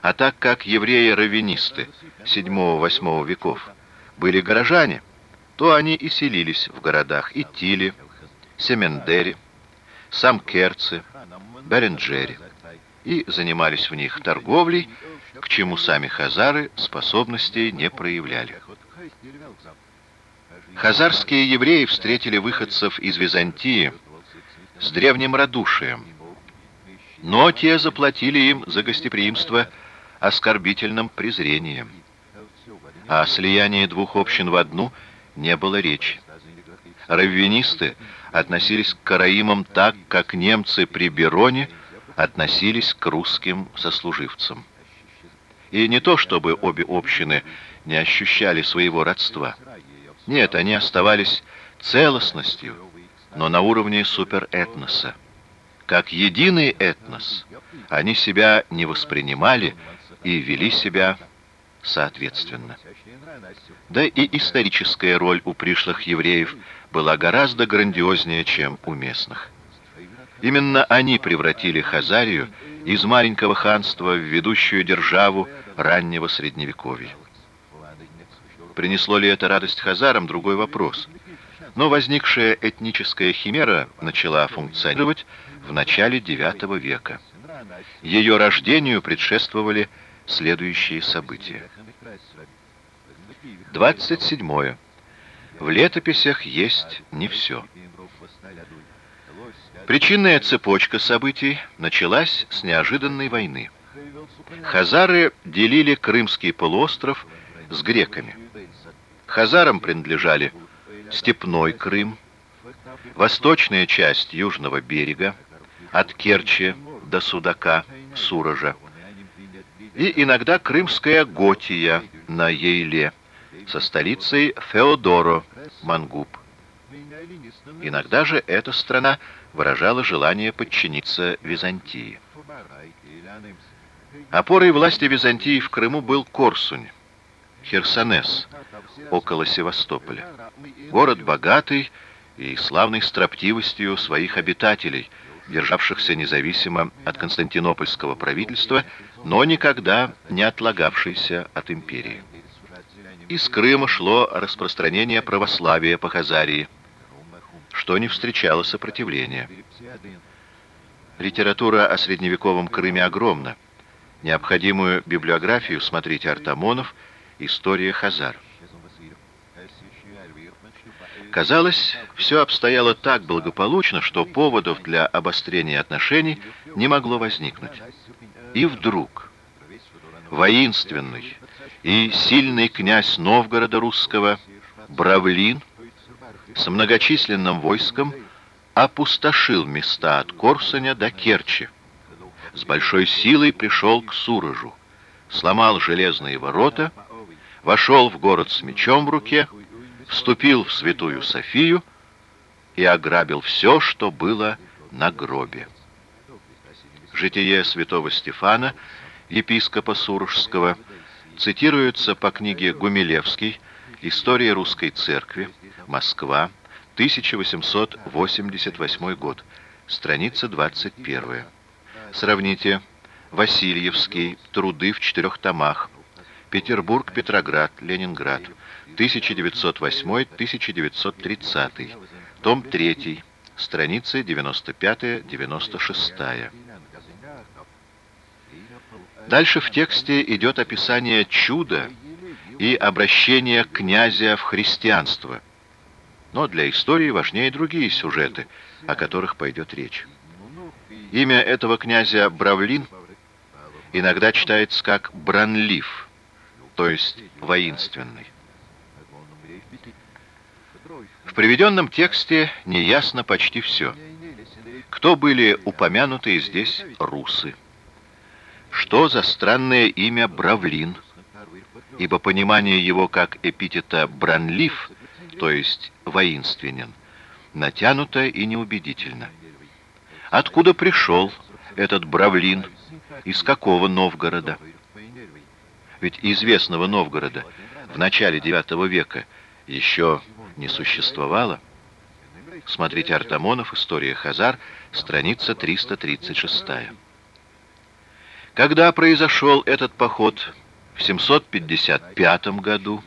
А так как евреи-раввинисты VII-VIII веков были горожане, то они и селились в городах Итиле, Семендере, Самкерце, Беренджере и занимались в них торговлей, к чему сами хазары способностей не проявляли. Хазарские евреи встретили выходцев из Византии с древним радушием, но те заплатили им за гостеприимство оскорбительным презрением. О слиянии двух общин в одну не было речи. Раввинисты относились к караимам так, как немцы при Бероне относились к русским сослуживцам. И не то, чтобы обе общины не ощущали своего родства. Нет, они оставались целостностью, но на уровне суперэтноса. Как единый этнос они себя не воспринимали и вели себя соответственно. Да и историческая роль у пришлых евреев была гораздо грандиознее, чем у местных. Именно они превратили Хазарию из маленького ханства в ведущую державу раннего Средневековья. Принесло ли это радость хазарам – другой вопрос. Но возникшая этническая химера начала функционировать в начале IX века. Ее рождению предшествовали следующие события. 27. В летописях есть не все. Причинная цепочка событий началась с неожиданной войны. Хазары делили Крымский полуостров с греками. Хазарам принадлежали Степной Крым, восточная часть южного берега, от Керчи до Судака, Суража, и иногда Крымская Готия на Ейле, со столицей Феодоро, Мангуб. Иногда же эта страна выражала желание подчиниться Византии. Опорой власти Византии в Крыму был Корсунь, Херсонес, около Севастополя. Город богатый и славный строптивостью своих обитателей, державшихся независимо от константинопольского правительства, но никогда не отлагавшийся от империи. Из Крыма шло распространение православия по Хазарии, что не встречало сопротивления. Литература о средневековом Крыме огромна. Необходимую библиографию смотрите Артамонов «История Хазар». Казалось, все обстояло так благополучно, что поводов для обострения отношений не могло возникнуть. И вдруг воинственный и сильный князь Новгорода русского Бравлин с многочисленным войском опустошил места от Корсуня до Керчи. С большой силой пришел к Суражу, сломал железные ворота, вошел в город с мечом в руке, вступил в Святую Софию и ограбил все, что было на гробе. Житие святого Стефана, епископа Сурожского, цитируется по книге Гумилевский «История русской церкви. Москва. 1888 год». Страница 21. Сравните Васильевский «Труды в четырех томах». Петербург, Петроград, Ленинград. 1908-1930. Том 3. Страницы 95-96. Дальше в тексте идет описание чуда и обращение князя в христианство. Но для истории важнее другие сюжеты, о которых пойдет речь. Имя этого князя Бравлин иногда читается как Бранлив, то есть воинственный. В приведенном тексте неясно почти все. Кто были упомянуты здесь русы? Что за странное имя Бравлин? Ибо понимание его как эпитета «бранлив», то есть «воинственен», натянуто и неубедительно. Откуда пришел этот Бравлин? Из какого Новгорода? Ведь известного Новгорода в начале IX века еще не существовало. Смотрите Артамонов, История Хазар, страница 336. Когда произошел этот поход в 755 году,